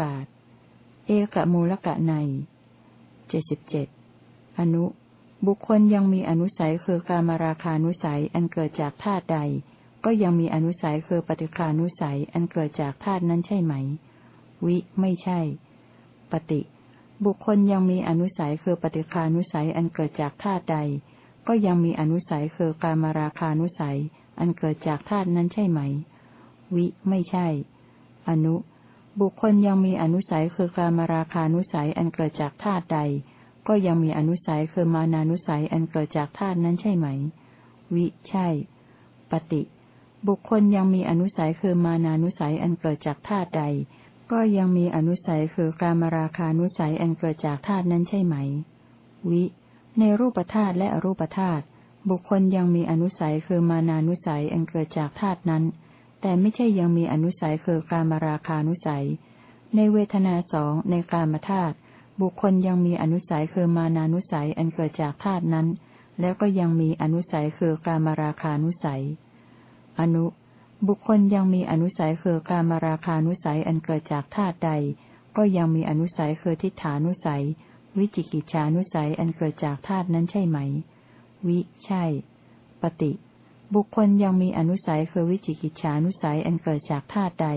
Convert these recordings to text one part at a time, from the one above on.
อนุโลมโอกาสเอกมูลกะในเจ็ดสิบเจ็ดอนุ บุคคลยังมีอนุสัยคือการมาราคานุสัยอันเกิดจากธาตุใด ก็ยังมีอนุสัยคือปฏิคานุสัยอันเกิดจากธาตุนั้นใช่ไหม วิไม่ใช่ ปฏิ บุคคลยังมีอนุสัยคือปฏิคานุสัยอันเกิดจากธาตุใด ก็ยังมีอนุสัยคือการมาราคานุสัยอันเกิดจากธาตุนั้นใช่ไหม วิไม่ใช่ อนุ บุคคลยังมีอนุสัยคือการมราคานุสัยอันเกิดจากธาตุใด ก็ยังมีอนุสัยคือมานานุสัยอันเกิดจากธาตุนั้นใช่ไหม วิ ใช่ ปฏิ บุคคลยังมีอนุสัยคือมานานุสัยอันเกิดจากธาตุใด ก็ยังมีอนุสัยคือการมราคานุสัยอันเกิดจากธาตุนั้นใช่ไหม วิ ในรูปธาตุและอรูปธาตุบุคคลยังมีอนุสัยคือมานานุสัยอันเกิดจากธาตุนั้น แต่ไม่ใช่ยังมีอนุสัยคือการมาราคานุสัย ในเวทนาสองในกามธาตุบุคคลยังมีอนุสัยคือมานานุสัยอันเกิดจากธาตุนั้น แล้วก็ยังมีอนุสัยคือการมาราคานุสัย อนุ บุคคลยังมีอนุสัยคือการมาราคานุสัยอันเกิดจากธาตุใด ก็ยังมีอนุสัยคือทิฏฐานุสัย วิจิกิจฉานุสัยอันเกิดจากธาตุนั้นใช่ไหม วิ ใช่ ปฏิ บุคคลยังมีอนุสัยคือวิจิกิจฉานุสัยอันเกิดจากธาตุใด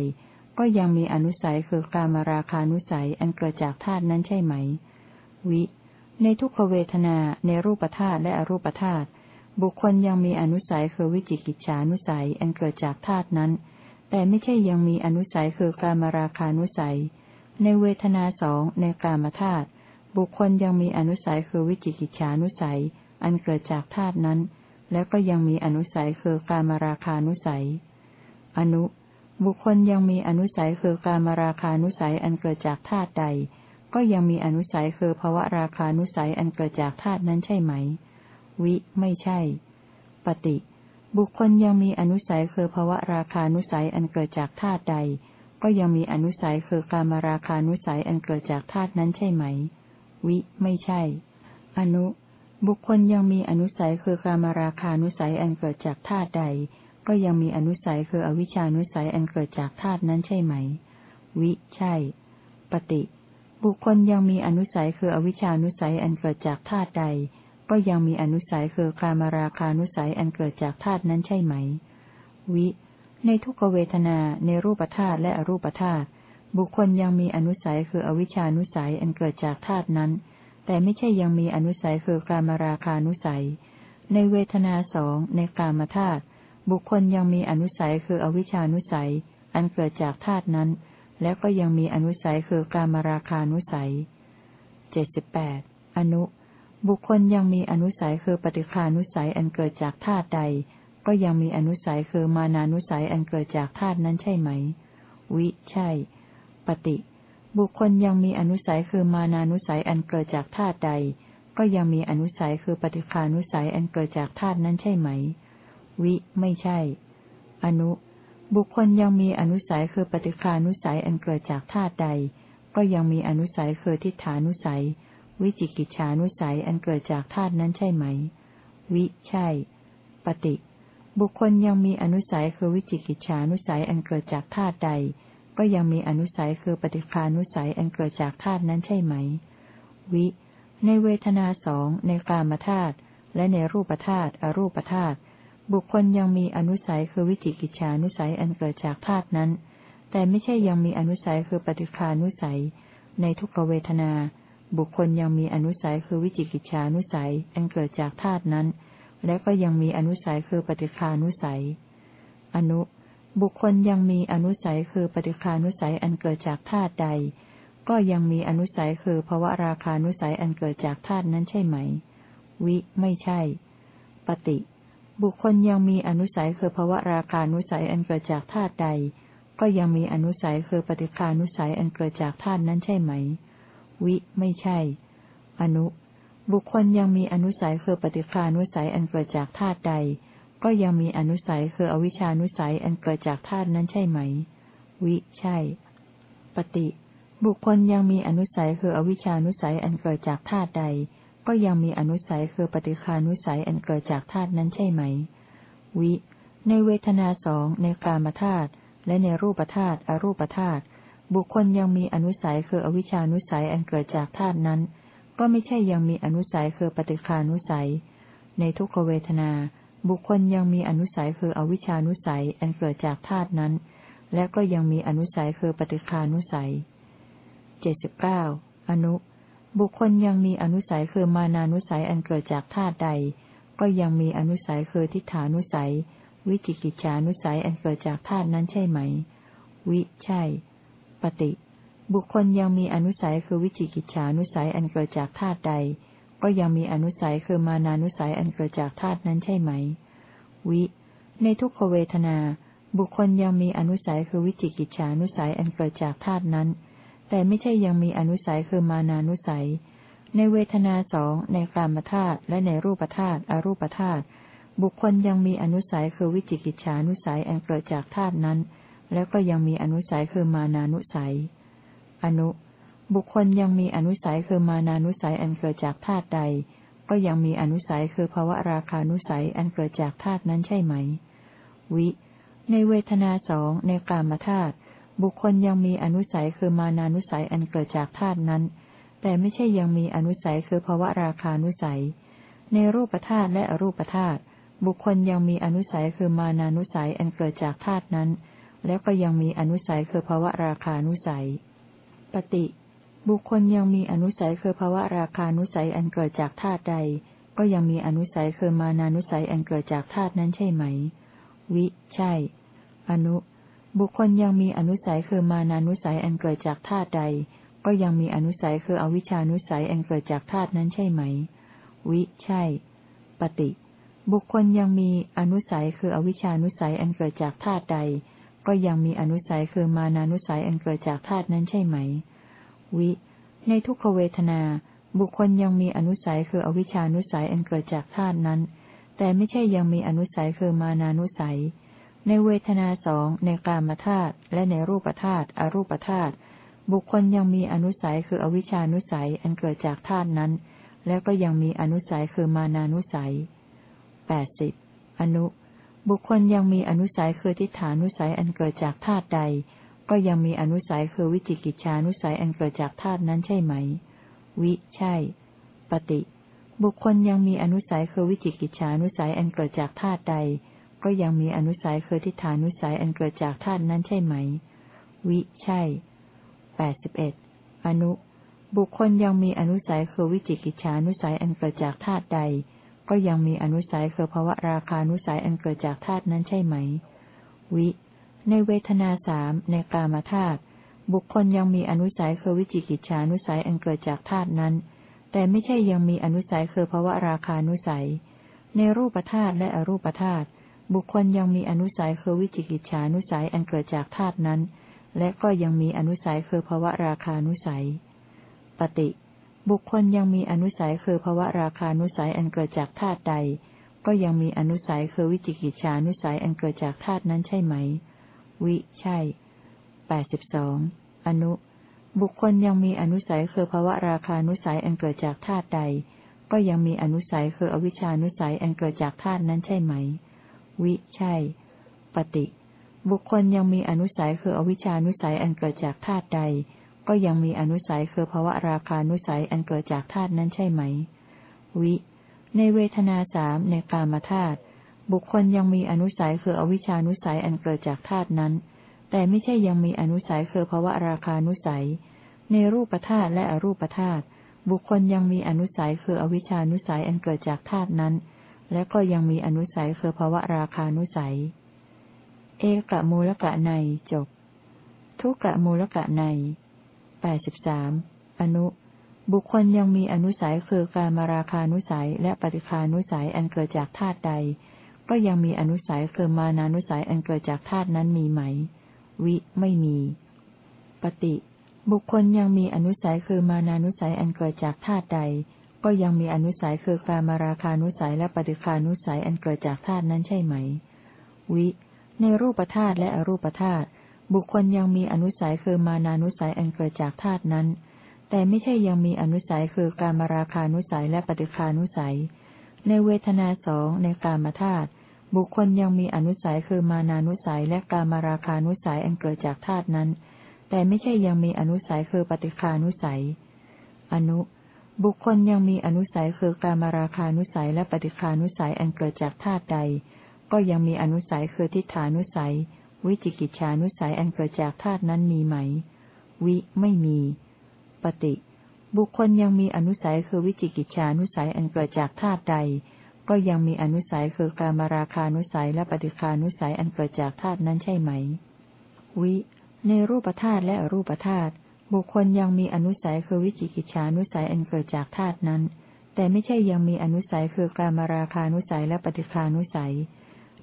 ก็ยังมีอนุสัยคือการมาราคานุสัยอันเกิดจากธาตุนั้นใช่ไหม วิ ในทุกขเวทนาในรูปธาตุและอรูปธาตุบุคคลยังมีอนุสัยคือวิจิกิจฉานุสัยอันเกิดจากธาตุนั้น แต่ไม่ใช่ยังมีอนุสัยคือการมาราคานุสัย ในเวทนาสองในกามธาตุบุคคลยังมีอนุสัยคือวิจิกิจฉานุสัย อันเกิดจากธาตุนั้น แล้วก็ยังมีอนุสัยคือการมาราคานุสัย อนุ บุคคลยังมีอนุสัยคือการมาราคานุสัยอันเกิดจากธาตุใด ก็ยังมีอนุสัยคือภวะราคานุสัยอันเกิดจากธาตุนั้นใช่ไหม วิ ไม่ใช่ ปฏิ บุคคลยังมีอนุสัยคือภวะราคานุสัยอันเกิดจากธาตุใด ก็ยังมีอนุสัยคือการมาราคานุสัยอันเกิดจากธาตุนั้นใช่ไหม วิ ไม่ใช่ อนุ บุคคลยังมีอนุสัยคือกามาราคานุสัยอันเกิดจากธาตุใด ก็ยังมีอนุสัยคืออวิชานุสัยอันเกิดจากธาตุนั้นใช่ไหม วิ ใช่ ปฏิ บุคคลยังมีอนุสัยคืออวิชานุสัยอันเกิดจากธาตุใด ก็ยังมีอนุสัยคือกามาราคานุสัยอันเกิดจากธาตุนั้นใช่ไหม วิ ในทุกเวทนาในรูปธาตุและอรูปธาตุบุคคลยังมีอนุสัยคืออวิชานุสัยอันเกิดจากธาตุนั้น แต่ไม่ใช่ยังมีอนุสัยคือการมาราคานุสัย ในเวทนาสองในกามธาตุบุคคลยังมีอนุสัยคืออวิชานุสัย อันเกิดจากธาตุนั้น แล้วก็ยังมีอนุสัยคือการมาราคานุสัยเจ็ดสิบแปดอนุ บุคคลยังมีอนุสัยคือปฏิคานุสัยอันเกิดจากธาตุใด ก็ยังมีอนุสัยคือมานานุสัยอันเกิดจากธาตุนั้นใช่ไหม วิ ใช่ ปฏิ บุคคลยังมีอนุสัยคือมานานุสัยอันเกิดจากธาตุใด ก็ยังมีอนุสัยคือปฏิคานุสัยอันเกิดจากธาตุนั้นใช่ไหม วิ ไม่ใช่ อนุ บุคคลยังมีอนุสัยคือปฏิคานุสัยอันเกิดจากธาตุใด ก็ยังมีอนุสัยคือทิฏฐานุสัย วิจิกิจฉานุสัยอันเกิดจากธาตุนั้นใช่ไหม วิ ใช่ ปฏิ บุคคลยังมีอนุสัยคือวิจิกิจฉานุสัยอันเกิดจากธาตุใด ก็ยังมีอนุสัยคือปฏิคานุสัยอันเกิดจากธาตุนั้นใช่ไหม วิ ในเวทนาสองในกามธาตุและในรูปธาตุอรูปธาตุบุคคลยังมีอนุสัยคือวิจิกิจฉานุสัยอันเกิดจากธาตุนั้น แต่ไม่ใช่ยังมีอนุสัยคือปฏิคานุสัย ในทุกเวทนา บุคคลยังมีอนุสัยคือวิจิกิจฉานุสัยอันเกิดจากธาตุนั้น และก็ยังมีอนุสัยคือปฏิคานุสัย อนุ บุคคลยังมีอนุสัยคือปฏิคานุสัยอันเกิดจากธาตุใด ก็ยังมีอนุสัยคือภวราคานุสัยอันเกิดจากธาตุนั้นใช่ไหม วิไม่ใช่ ปฏิ บุคคลยังมีอนุสัยคือภวราคานุสัยอันเกิดจากธาตุใด ก็ยังมีอนุสัยคือปฏิคานุสัยอันเกิดจากธาตุนั้นใช่ไหม วิไม่ใช่ อนุ บุคคลยังมีอนุสัยคือปฏิคานุสัยอันเกิดจากธาตุใด ก็ยังมีอนุสัยคืออวิชานุสัยอันเกิดจากธาตุนั้นใช่ไหม วิ ใช่ ปฏิ บุคคลยังมีอนุสัยคืออวิชานุสัยอันเกิดจากธาตุใด ก็ยังมีอนุสัยคือปฏิคานุสัยอันเกิดจากธาตุนั้นใช่ไหม วิ ในเวทนาสองในกามธาตุและในรูปธาตุอรูปธาตุบุคคลยังมีอนุสัยคืออวิชานุสัยอันเกิดจากธาตุนั้น ก็ไม่ใช่ยังมีอนุสัยคือปฏิคานุสัย ในทุกขเวทนา บุคคลยังมีอนุสัยคืออวิชานุสัยอันเกิดจากธาตุนั้น และก็ยังมีอนุสัยคือปฏิคานุสัยเจ็ดสิบเก้าอนุ บุคคลยังมีอนุสัยคือมานานุสัยอันเกิดจากธาตุใด ก็ยังมีอนุสัยคือทิฏฐานุสัย วิจิกิจฉานุสัยอันเกิดจากธาตุนั้นใช่ไหม วิใช่ ปฏิ บุคคลยังมีอนุสัยคือวิจิกิจฉานุสัยอันเกิดจากธาตุใด ก็ยังมีอนุสัยคือมานานุสัยอันเกิดจากธาตุนั้นใช่ไหม วิ ในทุกขเวทนา บุคคลยังมีอนุสัยคือวิจิกิจฉานุสัยอันเกิดจากธาตุนั้น แต่ไม่ใช่ยังมีอนุสัยคือมานานุสัย ในเวทนาสองในกามธาตุและในรูปธาตุอรูปธาตุบุคคลยังมีอนุสัยคือวิจิกิจฉานุสัยอันเกิดจากธาตุนั้น แล้วก็ยังมีอนุสัยคือมานานุสัย อนุ บุคคลยังมีอนุสัยคือมานานุสัยอันเกิดจากธาตุใด ก็ยังมีอนุสัยคือภาวะราคานุสัยอันเกิดจากธาตุนั้นใช่ไหม วิ ในเวทนาสองในกามธาตุบุคคลยังมีอนุสัยคือมานานุสัยอันเกิดจากธาตุนั้น แต่ไม่ใช่ยังมีอนุสัยคือภาวะราคานุสัย ในรูปธาตุและอรูปธาตุบุคคลยังมีอนุสัยคือมานานุสัยอันเกิดจากธาตุนั้น แล้วก็ยังมีอนุสัยคือภาวะราคานุสัย ปฏิ บุคคลยังมีอนุสัยคือภาวะราคานุสัยอันเกิดจากธาตุใด ก็ยังมีอนุสัยคือมานานุสัยอันเกิดจากธาตุนั้นใช่ไหม วิ ใช่ อนุ บุคคลยังมีอนุสัยคือมานานุสัยอันเกิดจากธาตุใด ก็ยังมีอนุสัยคืออวิชานุสัยอันเกิดจากธาตุนั้นใช่ไหม วิ ใช่ ปฏิ บุคคลยังมีอนุสัยคืออวิชานุสัยอันเกิดจากธาตุใด ก็ยังมีอนุสัยคือมานานุสัยอันเกิดจากธาตุนั้นใช่ไหม วิ ในทุกขเวทนา บุคคลยังมีอนุสัยคืออวิชานุสัยอันเกิดจากธาตุนั้น แต่ไม่ใช่ยังมีอนุสัยคือมานานุสัย ในเวทนาสองในกามธาตุและในรูปธาตุอรูปธาตุบุคคลยังมีอนุสัยคืออวิชานุสัยอันเกิดจากธาตุนั้น แล้วก็ยังมีอนุสัยคือมานานุสัยแปดสิบอนุ บุคคลยังมีอนุสัยคือทิฏฐานุสัยอันเกิดจากธาตุใด ก็ยังมีอนุสัยคือวิจิกิจฉานุสัยอันเกิดจากธาตุนั้นใช่ไหม วิ ใช่ ปฏิ บุคคลยังมีอนุสัยคือวิจิกิจฉานุสัยอันเกิดจากธาตุใด ก็ยังมีอนุสัยคือทิฏฐานุสัยอันเกิดจากธาตุนั้นใช่ไหม วิ ใช่แปดสิบเอ็ดอนุ บุคคลยังมีอนุสัยคือวิจิกิจฉานุสัยอันเกิดจากธาตุใด ก็ยังมีอนุสัยคือภาวะราคานุสัยอันเกิดจากธาตุนั้นใช่ไหม วิ ในเวทนาสามในกามธาตุบุคคลยังมีอนุสัยคือวิจิกิจฉานุสัยอันเกิดจากธาตุนั้น แต่ไม่ใช่ยังมีอนุสัยคือภาวะราคานุสัย ในรูปธาตุและอรูปธาตุบุคคลยังมีอนุสัยคือวิจิกิจฉานุสัยอันเกิดจากธาตุนั้น และก็ยังมีอนุสัยคือภวะราคานุสัย ปฏิ บุคคลยังมีอนุสัยคือภวะราคานุสัยอันเกิดจากธาตุใด ก็ยังมีอนุสัยคือวิจิกิจฉานุสัยอันเกิดจากธาตุนั้นใช่ไหม วิใช่แปดสิบสองอนุ บุคคลยังมีอนุสัยคือภวะราคานุสัยอันเกิดจากธาตุใด ก็ยังมีอนุสัยคืออวิชานุสัยอันเกิดจากธาตุนั้นใช่ไหม วิใช่ ปฏิ บุคคลยังมีอนุสัยคืออวิชานุสัยอันเกิดจากธาตุใด ก็ยังมีอนุสัยคือภาวะราคานุสัยอันเกิดจากธาตุนั้นใช่ไหม วิ ในเวทนาสามในกามธาตุ บุคคลยังมีอนุสัยคืออวิชานุสัยอันเกิดจากธาตุนั้น แต่ไม่ใช่ยังมีอนุสัยคือภาวะราคานุสัย ในรูปธาตุและอรูปธาตุบุคคลยังมีอนุสัยคืออวิชานุสัยอันเกิดจากธาตุนั้น และก็ยังมีอนุสัยคือภาวะราคานุสัย เอกะมูลกะในจบ ทุกะมูลกะในแปดสิบสามอนุ บุคคลยังมีอนุสัยคือการมาราคานุสัยและปฏิคานุสัยอันเกิดจากธาตุใด ก็ยังมีอนุสัยคือมานานุสัยอันเกิดจากธาตุนั้นมีไหม วิไม่มี ปฏิ บุคคลยังมีอนุสัยคือมานานุสัยอันเกิดจากธาตุใด ก็ยังมีอนุสัยคือการมาราคานุสัยและปฏิคานุสัยอันเกิดจากธาตุนั้นใช่ไหม วิ ในรูปธาตุและอรูปธาตุบุคคลยังมีอนุสัยคือมานานุสัยอันเกิดจากธาตุนั้น แต่ไม่ใช่ยังมีอนุสัยคือการมาราคานุสัยและปฏิคานุสัย ในเวทนาสองในกามธาตุ บุคคลยังมีอนุสัยคือมานานุสัยและกามาราคานุสัยอันเกิดจากธาตุนั้น แต่ไม่ใช่ยังมีอนุสัยคือปฏิคานุสัย อนุ บุคคลยังมีอนุสัยคือกามาราคานุสัยและปฏิคานุสัยอันเกิดจากธาตุใด ก็ยังมีอนุสัยคือทิฏฐานุสัย วิจิกิจฉานุสัยอันเกิดจากธาตุนั้นมีไหม วิไม่มี ปฏิ บุคคลยังมีอนุสัยคือวิจิกิจฉานุสัยอันเกิดจากธาตุใด ก็ยังมีอนุสัยคือการมาราคานุสัยและปฏิคานุสัยอันเกิดจากธาตุนั้นใช่ไหม วิ ในรูปธาตุและอรูปธาตุบุคคลยังมีอนุสัยคือวิจิกิจฉานุสัยอันเกิดจากธาตุนั้น แต่ไม่ใช่ยังมีอนุสัยคือการมาราคานุสัยและปฏิคานุสัย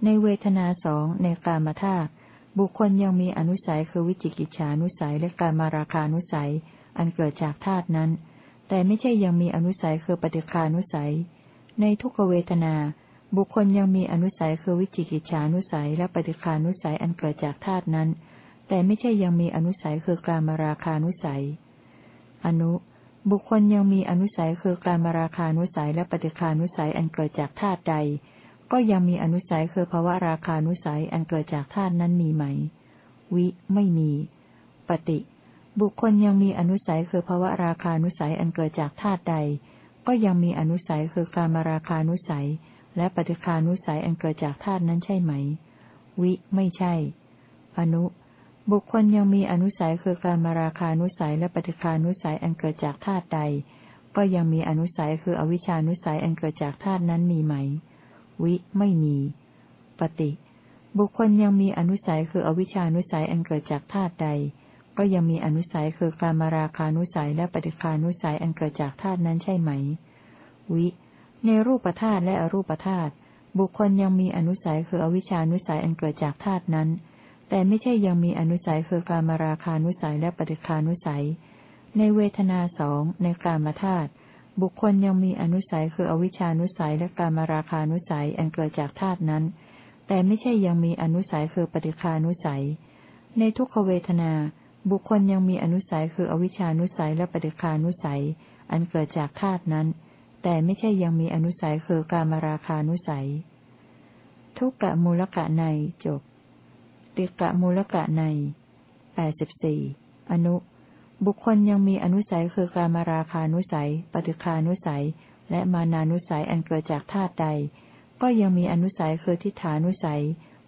ในเวทนาสองในกามธาตุบุคคลยังมีอนุสัยคือวิจิกิจฉานุสัยและการมาราคานุสัย อันเกิดจากธาตุนั้น แต่ไม่ใช่ยังมีอนุสัยคือปฏิคานุสัย ในทุกเวทนา บุคคลยังมีอนุสัยคือวิจิกิจฉานุสัยและปฏิคานุสัยอันเกิดจากธาตุนั้น แต่ไม่ใช่ยังมีอนุสัยคือกามาราคานุสัย อนุ บุคคลยังมีอนุสัยคือกามาราคานุสัยและปฏิคานุสัยอันเกิดจากธาตุใด ก็ยังมีอนุสัยคือภาวะราคานุสัยอันเกิดจากธาตุนั้นมีไหม วิ ไม่มี ปฏิ บุคคลยังมีอนุสัยคือภาวะราคานุสัยอันเกิดจากธาตุใด ก็ยังมีอนุสัยคือการมาราคานุสัย และปฏิคานุสัยอันเกิดจากธาตุนั้นใช่ไหม วิ ไม่ใช่ อนุ บุคคลยังมีอนุสัยคือการมาราคานุสัยและปฏิคานุสัยอันเกิดจากธาตุใด ก็ยังมีอนุสัยคืออวิชานุสัยอันเกิดจากธาตุนั้นมีไหม วิ ไม่มี ปฏิ บุคคลยังมีอนุสัยคืออวิชานุสัยอันเกิดจากธาตุใด ก็ยังมีอนุสัยคือการมาราคานุสัยและปฏิคานุสัยอันเกิดจากธาตุนั้นใช่ไหม วิ ในรูปธาตุและอรูปธาตุบุคคลยังมีอนุสัยคืออวิชานุสัยอันเกิดจากธาตุนั้น แต่ไม่ใช่ยังมีอนุสัยคือการมาราคานุสัยและปฏิคานุสัย ในเวทนาสองในกามธาตุบุคคลยังมีอนุสัยคืออวิชานุสัยและการมาราคานุสัยอันเกิดจากธาตุนั้น แต่ไม่ใช่ยังมีอนุสัยคือปฏิคานุสัย ในทุกขเวทนา บุคคลยังมีอนุสัยคืออวิชานุสัยและปฏิคานุสัย อันเกิดจากธาตุนั้น แต่ไม่ใช่ยังมีอนุสัยคือการมาราคานุสัย ทุกกะมูลกะในจบ ติกะมูลกะในแปดสิบสี่อนุ บุคคลยังมีอนุสัยคือการมาราคานุสัย ปฏิคานุสัย และมานานุสัยอันเกิดจากธาตุใด ก็ยังมีอนุสัยคือทิฏฐานุสัย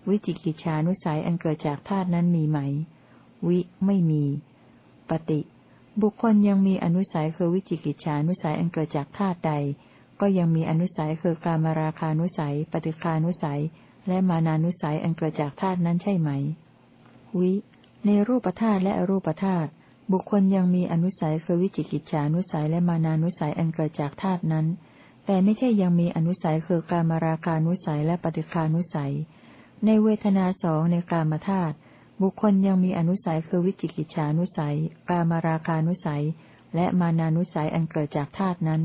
วิจิกิจฉานุสัยอันเกิดจากธาตุนั้นมีไหม วิไม่มี ปฏิ บุคคลยังมีอนุสัยคือวิจิกิจฉานุสัยอันเกิดจากธาตุใด ก็ยังมีอนุสัยคือการมาราคานุสัย ปฏิคานุสัย และมานานุสัยอันเกิดจากธาตุนั้นใช่ไหม วิ ในรูปธาตุและอรูปธาตุบุคคลยังมีอนุสัยคือวิจิกิจฉานุสัยและมานานุสัยอันเกิดจากธาตุนั้น แต่ไม่ใช่ยังมีอนุสัยคือการมาราคานุสัยและปฏิคานุสัย ในเวทนาสองในกามธาตุ บุคคลยังมีอนุสัยคือวิจิกิจฉานุสัย กามาราคานุสัย และมานานุสัยอันเกิดจากธาตุนั้น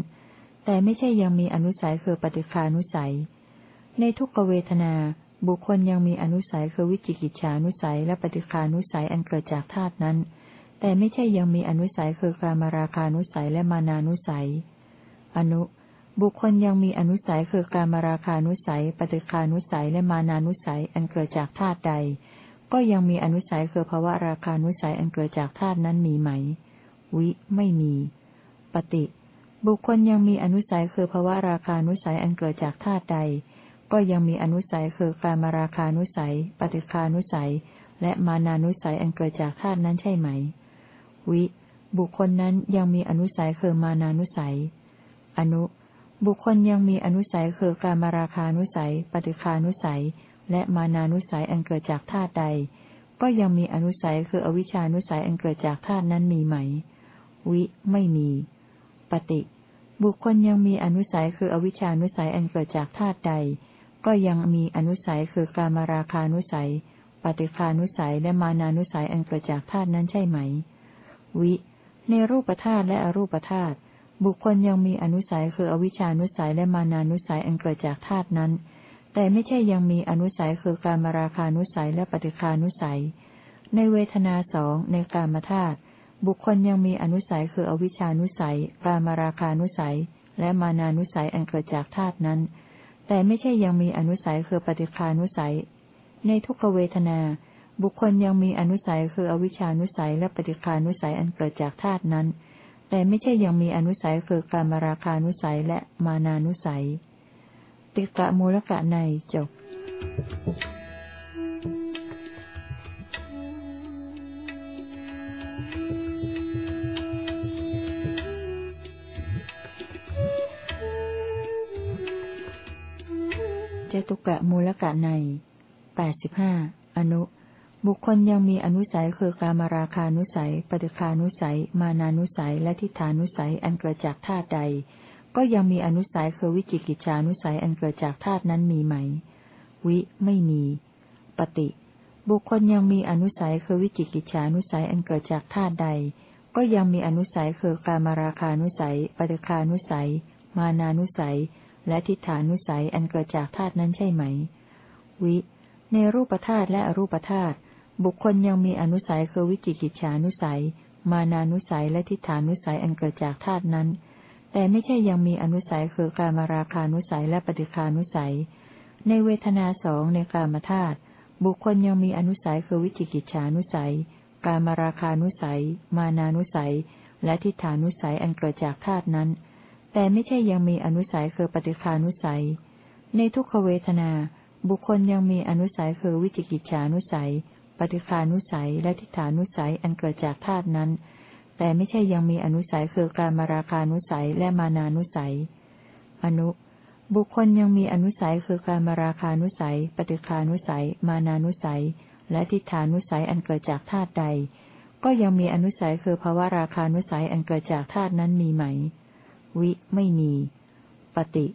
แต่ไม่ใช่ยังมีอนุสัยคือปฏิคานุสัย ในทุกเวทนา บุคคลยังมีอนุสัยคือวิจิกิจฉานุสัย และปฏิคานุสัยอันเกิดจากธาตุนั้น แต่ไม่ใช่ยังมีอนุสัยคือการมราคานุสัยและมานานุสัย อนุ บุคคลยังมีอนุสัยคือการมราคานุสัย ปฏิคานุสัย และมานานุสัยอันเกิดจากธาตุใด ก็ยังมีอนุสัยคือภาวะราคานุสัยอันเกิดจากธาตุนั้นมีไหม วิ ไม่มี ปฏิ บุคคลยังมีอนุสัยคือภาวะราคานุสัยอันเกิดจากธาตุใด ก็ยังมีอนุสัยคือการมาราคานุสัย ปฏิคานุสัย และมานานุสัยอันเกิดจากธาตุนั้นใช่ไหม วิ บุคคลนั้นยังมีอนุสัยคือมานานุสัย อนุ บุคคลยังมีอนุสัยคือการมาราคานุสัย ปฏิคานุสัย และมานานุสัยอันเกิดจากธาตุใด ก็ยังมีอนุสัยคืออวิชานุสัยอันเกิดจากธาตุนั้นมีไหม วิไม่มี ปฏิ บุคคลยังมีอนุสัยคืออวิชานุสัยอันเกิดจากธาตุใด ก็ยังมีอนุสัยคือการมาราคานุสัย ปฏิคานุสัยและมานานุสัยอันเกิดจากธาตุนั้นใช่ไหม วิ ในรูปธาตุและอรูปธาตุบุคคลยังมีอนุสัยคืออวิชานุสัยและมานานุสัยอันเกิดจากธาตุนั้น แต่ไม่ใช่ยังมีอนุสัยคือการมราคานุสัยและปฏิคานุสัย ในเวทนาสองในกามธาตุบุคคลยังมีอนุสัยคืออวิชานุสัย การมราคานุสัย และมานานุสัยอันเกิดจากธาตุนั้น แต่ไม่ใช่ยังมีอนุสัยคือปฏิคานุสัย ในทุกขเวทนา บุคคลยังมีอนุสัยคืออวิชานุสัย และปฏิคานุสัยอันเกิดจากธาตุนั้น แต่ไม่ใช่ยังมีอนุสัยคือการมราคานุสัยและมานานุสัย ติกะมูลกะในจบจตุกะมูลกะในแปดสิบห้าอนุ บุคคลยังมีอนุสัยคือการมาราคานุสัย ปฏิคานุสัย มานานุสัย และทิฏฐานุสัย อันเกิดจากธาตุใด ก็ยังมีอนุสัยคือวิจิกิจฉานุสัยอันเกิดจากธาตุนั้นมีไหม วิไม่มี ปฏิ บุคคลยังมีอนุสัยคือวิจิกิจฉานุสัยอันเกิดจากธาตุใด ก็ยังมีอนุสัยคือการมาราคานุสัยปฏิคานุสัย มานานุสัย และทิฏฐานุสัยอันเกิดจากธาตุนั้นใช่ไหม วิ ในรูปธาตุและอรูปธาตุบุคคลยังมีอนุสัยคือวิจิกิจฉานุสัย มานานุสัยและทิฏฐานุสัยอันเกิดจากธาตุนั้น แต่ไม่ใช่ยังมีอนุสัยคือการมาราคานุสัยและปฏิคานุสัย ในเวทนาสองในกามธาตุบุคคลยังมีอนุสัยคือวิจิกิจฉานุสัย การมาราคานุสัย มานานุสัย และทิฏฐานุสัยอันเกิดจากธาตุนั้น แต่ไม่ใช่ยังมีอนุสัยคือปฏิคานุสัย ในทุกขเวทนา บุคคลยังมีอนุสัยคือวิจิกิจฉานุสัย ปฏิคานุสัย และทิฏฐานุสัยอันเกิดจากธาตุนั้น แต่ไม่ใช่ยังมีอนุสัยคือการมาราคานุสัยและมานานุสัย อนุ บุคคลยังมีอนุสัยคือการมาราคานุสัย ปฏิคานุสัย มานานุสัย และทิฏฐานุสัยอันเกิดจากธาตุใด ก็ยังมีอนุสัยคือภาวะราคานุสัยอันเกิดจากธาตุนั้นมีไหม วิไม่มี ปฏิ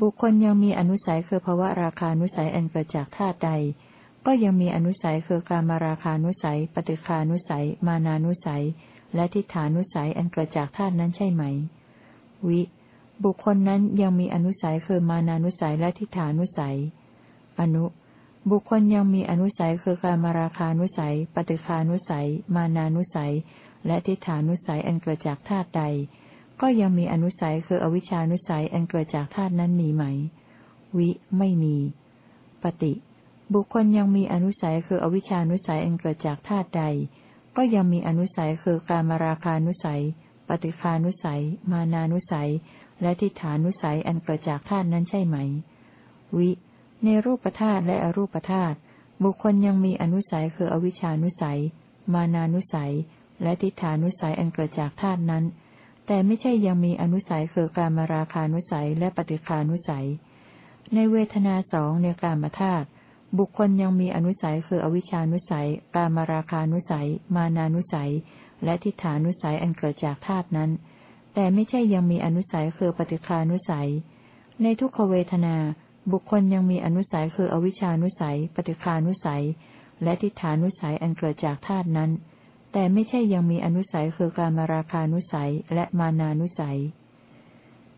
บุคคลยังมีอนุสัยคือภาวะราคานุสัยอันเกิดจากธาตุใดก็ยังมีอนุสัยคือการมาราคานุสัย ปฏิคานุสัย มานานุสัย และทิฏฐานุสัยอันเกิดจากธาตุนั้นใช่ไหม วิ บุคคลนั้นยังมีอนุสัยคือมานานุสัยและทิฏฐานุสัย อนุ บุคคลยังมีอนุสัยคือการมาราคานุสัย ปฏิคานุสัย มานานุสัย และทิฏฐานุสัยอันเกิดจากธาตุใด ก็ยังมีอนุสัยคืออวิชานุสัยอันเกิดจากธาตุนั้นมีไหม วิ ไม่มี ปฏิ บุคคลยังมีอนุสัยคืออวิชานุสัยอันเกิดจากธาตุใด ก็ยังมีอนุสัยคือการมาราคานุสัย ปฏิคานุสัย มานานุสัย และทิฏฐานุสัยอันเกิดจากธาตุนั้นใช่ไหม วิ ในรูปธาตุและอรูปธาตุบุคคลยังมีอนุสัยคืออวิชานุสัย มานานุสัย และทิฏฐานุสัยอันเกิดจากธาตุนั้น แต่ไม่ใช่ยังมีอนุสัยคือการมาราคานุสัยและปฏิคานุสัย ในเวทนาสองในการมาธาตุ บุคคลยังมีอนุสัยคืออวิชานุสัย การมราคานุสัย มานานุสัย และทิฏฐานุสัยอันเกิดจากธาตุนั้น แต่ไม่ใช่ยังมีอนุสัยคือปฏิคานุสัย ในทุกขเวทนา บุคคลยังมีอนุสัยคืออวิชานุสัย ปฏิคานุสัย และทิฏฐานุสัยอันเกิดจากธาตุนั้น แต่ไม่ใช่ยังมีอนุสัยคือการมาราคานุสัยและมานานุสัย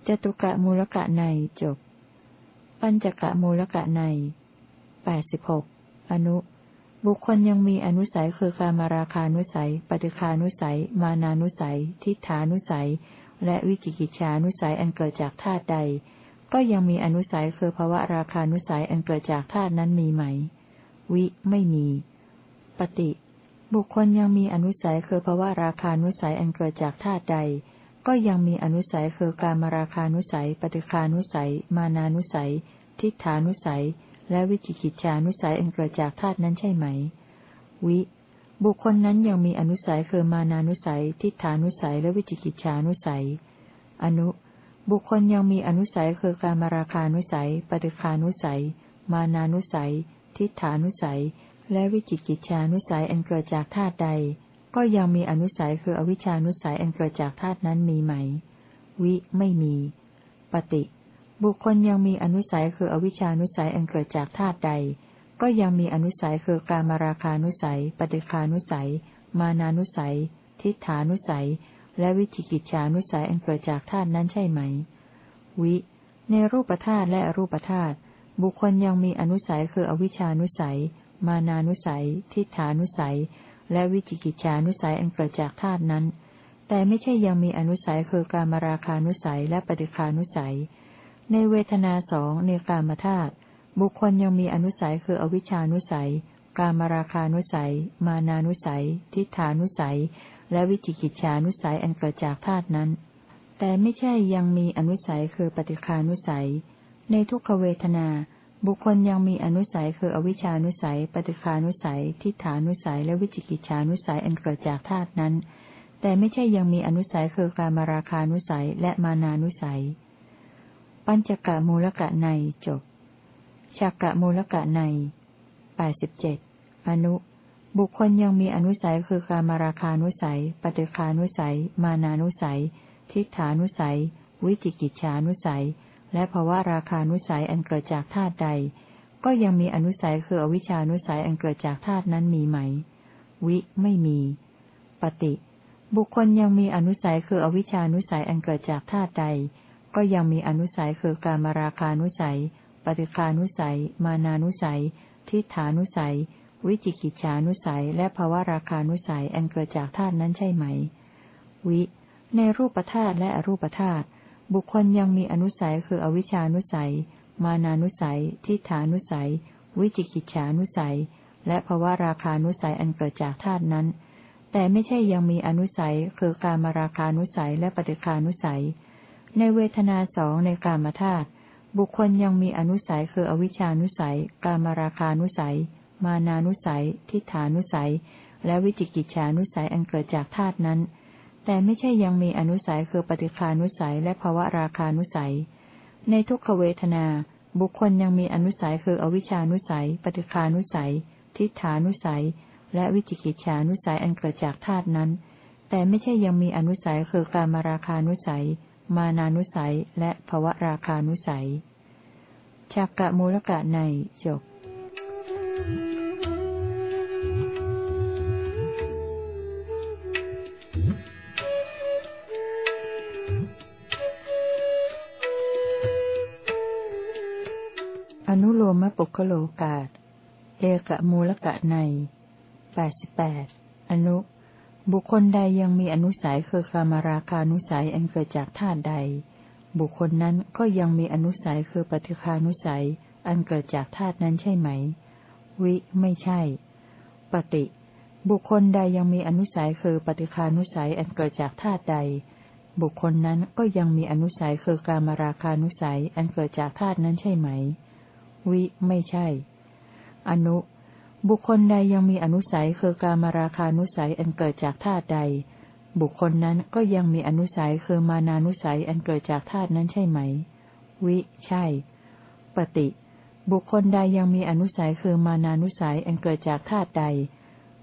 จตุกะมูลกะในจบ ปัญจกะมูลกะใน แปดสิบหกอนุ บุคคลยังมีอนุสัยคือการมาราคานุสัย ปฏิคานุสัย มานานุสัย ทิฏฐานุสัย และวิจิกิจฉานุสัยอันเกิดจากธาตุใด ก็ยังมีอนุสัยคือภาวะราคานุสัยอันเกิดจากธาตุนั้นมีไหม วิไม่มี ปฏิ บุคคลยังมีอนุสัยคือภาวะราคานุสัยอันเกิดจากธาตุใดก็ยังมีอนุสัยคือการมาราคานุสัย ปฏิคานุสัย มานานุสัย ทิฏฐานุสัย และวิจิกิจฉานุสัยอันเกิดจากธาตุนั้นใช่ไหม วิ บุคคลนั้นยังมีอนุสัยคือมานานุสัย ทิฏฐานุสัย และวิจิกิจฉานุสัย อนุ บุคคลยังมีอนุสัยคือการมาราคานุสัย ปฏิคานุสัย มานานุสัย ทิฏฐานุสัย และวิจิกิจฉานุสัยอันเกิดจากธาตุใด ก็ยังมีอนุสัยคืออวิชานุสัยอันเกิดจากธาตุนั้นมีไหม วิ ไม่มี ปฏิ บุคคลยังมีอนุสัยคืออวิชานุสัยอันเกิดจากธาตุใด ก็ยังมีอนุสัยคือการมาราคานุสัย ปฏิคานุสัย มานานุสัย ทิฏฐานุสัย และวิจิกิจฉานุสัยอันเกิดจากธาตุนั้นใช่ไหม วิ ในรูปธาตุและอรูปธาตุบุคคลยังมีอนุสัยคืออวิชานุสัย มานานุสัย ทิฏฐานุสัย และวิจิกิจฉานุสัยอันเกิดจากธาตุนั้น แต่ไม่ใช่ยังมีอนุสัยคือการมาราคานุสัยและปฏิคานุสัย ในเวทนาสองในกามธาตุบุคคลยังมีอนุสัยคืออวิชานุสัย กามราคานุสัย มานานุสัย ทิฏฐานุสัย และวิจิกิจฉานุสัยอันเกิดจากธาตุนั้น แต่ไม่ใช่ยังมีอนุสัยคือปฏิคานุสัย ในทุกขเวทนา บุคคลยังมีอนุสัยคืออวิชานุสัย ปฏิคานุสัย ทิฏฐานุสัย และวิจิกิจฉานุสัยอันเกิดจากธาตุนั้น แต่ไม่ใช่ยังมีอนุสัยคือการมาราคานุสัยและมานานุสัย ปัญจกะมูลกะในจบชักกะมูลกะในแปดสิบเจ็ดอนุ บุคคลยังมีอนุสัยคือการมาราคานุสัย ปฏิคานุสัย มานานุสัย ทิฏฐานุสัย วิจิกิจฉานุสัย และภาวะราคานุสัยอันเกิดจากธาตุใด ก็ยังมีอนุสัยคืออวิชานุสัยอันเกิดจากธาตุนั้นมีไหม วิไม่มี ปฏิ บุคคลยังมีอนุสัยคืออวิชานุสัยอันเกิดจากธาตุใด ก็ยังมีอนุสัยคือการมาราคานุสัย ปฏิคานุสัย มานานุสัย ทิฏฐานุสัย วิจิกิจฉานุสัย และภาวะราคานุสัยอันเกิดจากธาตุนั้นใช่ไหม วิ ในรูปธาตุและอรูปธาตุบุคคลยังมีอนุสัยคืออวิชานุสัย มานานุสัย ทิฏฐานุสัย วิจิกิจฉานุสัย และภาวะราคานุสัยอันเกิดจากธาตุนั้น แต่ไม่ใช่ยังมีอนุสัยคือการมาราคานุสัยและปฏิคานุสัย ในเวทนาสองในกามธาตุบุคคลยังมีอนุสัยคืออวิชานุสัย กามราคานุสัย มานานุสัย ทิฏฐานุสัย และวิจิกิจฉานุสัยอันเกิดจากธาตุนั้น แต่ไม่ใช่ยังมีอนุสัยคือปฏิคานุสัยและภาวะราคานุสัย ในทุกขเวทนา บุคคลยังมีอนุสัยคืออวิชานุสัย ปฏิคานุสัย ทิฏฐานุสัย และวิจิกิจฉานุสัยอันเกิดจากธาตุนั้น แต่ไม่ใช่ยังมีอนุสัยคือการมาราคานุสัย มานานุสัย และภวราคานุสัยชักกะมูลกะในจบอนุโลมปุคโลกาต เอกะมูลกะในแปดสิบแปด อนุ บุคคลใดยังมีอนุสัยคือคามาราคานุสัยอันเกิดจากธาตุใด บุคคลนั้นก็ยังมีอนุสัยคือปฏิคานุสัยอันเกิดจากธาตุนั้นใช่ไหม วิไม่ใช่ ปฏิ บุคคลใดยังมีอนุสัยคือปฏิคานุสัยอันเกิดจากธาตุใด บุคคลนั้นก็ยังมีอนุสัยคือการมาราคานุสัยอันเกิดจากธาตุนั้นใช่ไหม วิไม่ใช่ อนุ บุคคลใดยังมีอนุสัยคือการมาราคานุสัยอันเกิดจากธาตุใด บุคคลนั้นก็ยังมีอนุสัยคือมานานุสัยอันเกิดจากธาตุนั้นใช่ไหม วิ ใช่ ปฏิ บุคคลใดยังมีอนุสัยคือมานานุสัยอันเกิดจากธาตุใด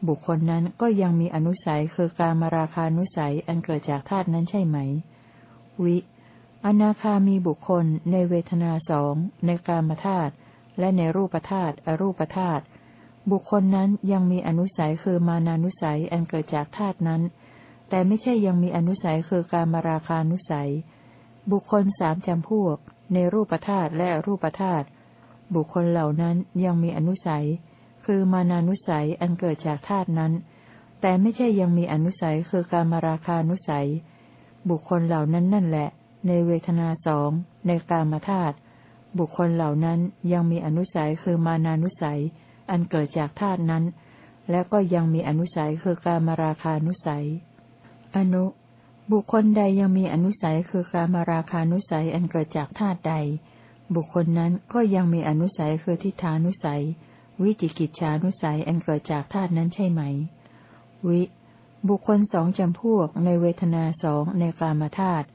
บุคคลนั้นก็ยังมีอนุสัยคือการมาราคานุสัยอันเกิดจากธาตุนั้นใช่ไหม วิ อนาคามีบุคคลในเวทนาสองในกามธาตุและในรูปธาตุอรูปธาตุ บุคคลนั้นยังมีอนุสัยคือมานานุสัยอันเกิดจากธาตุนั้น แต่ไม่ใช่ยังมีอนุสัยคือการมาราคานุสัย บุคคลสามจำพวก ในรูปธาตุและรูปธาตุบุคคลเหล่านั้นยังมีอนุสัย คือมานานุสัยอันเกิดจากธาตุนั้น แต่ไม่ใช่ยังมีอนุสัยคือการมาราคานุสัย บุคคลเหล่านั้นนั่นแหละ ในเวทนาสองในกามธาตุบุคคลเหล่านั้นยังมีอนุสัยคือมานานุสัย อันเกิดจากธาตุนั้น และก็ยังมีอนุสัยคือการมราคานุสัย อนุ บุคคลใดยังมีอนุสัยคือการมราคานุสัยอันเกิดจากธาตุใด บุคคลนั้นก็ยังมีอนุสัยคือทิฏฐานุสัย วิจิกิจฉานุสัยอันเกิดจากธาตุนั้นใช่ไหม วิ บุคคลสองจำพวกในเวทนาสองในกามธาตุ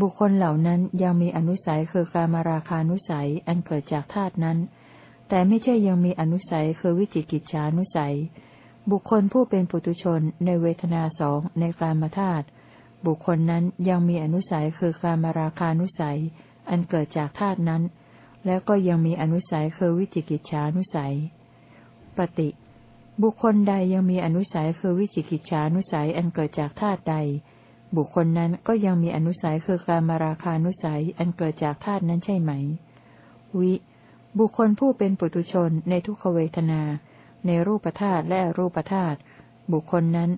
บุคคลเหล่านั้นยังมีอนุสัยคือการมราคานุสัยอันเกิดจากธาตุนั้น แต่ไม่ใช่ยังมีอนุสัยคือวิจิกิจฉานุสัย บุคคลผู้เป็นปุตุชนในเวทนาสองในการมาธาตุบุคคลนั้นยังมีอนุสัยคือการมาราคานุสัย อันเกิดจากธาตุนั้น แล้วก็ยังมีอนุสัยคือวิจิกิจฉานุสัย ปฏิ บุคคลใดยังมีอนุสัยคือวิจิกิจฉานุสัยอันเกิดจากธาตุใด บุคคลนั้นก็ยังมีอนุสัยคือการมาราคานุสัยอันเกิดจากธาตุนั้นใช่ไหม วิ บุคคลผู้เป็นปุตุชนในทุกขเวทนา ในรูปธาตุและรูปธาตุบุคคลนั้น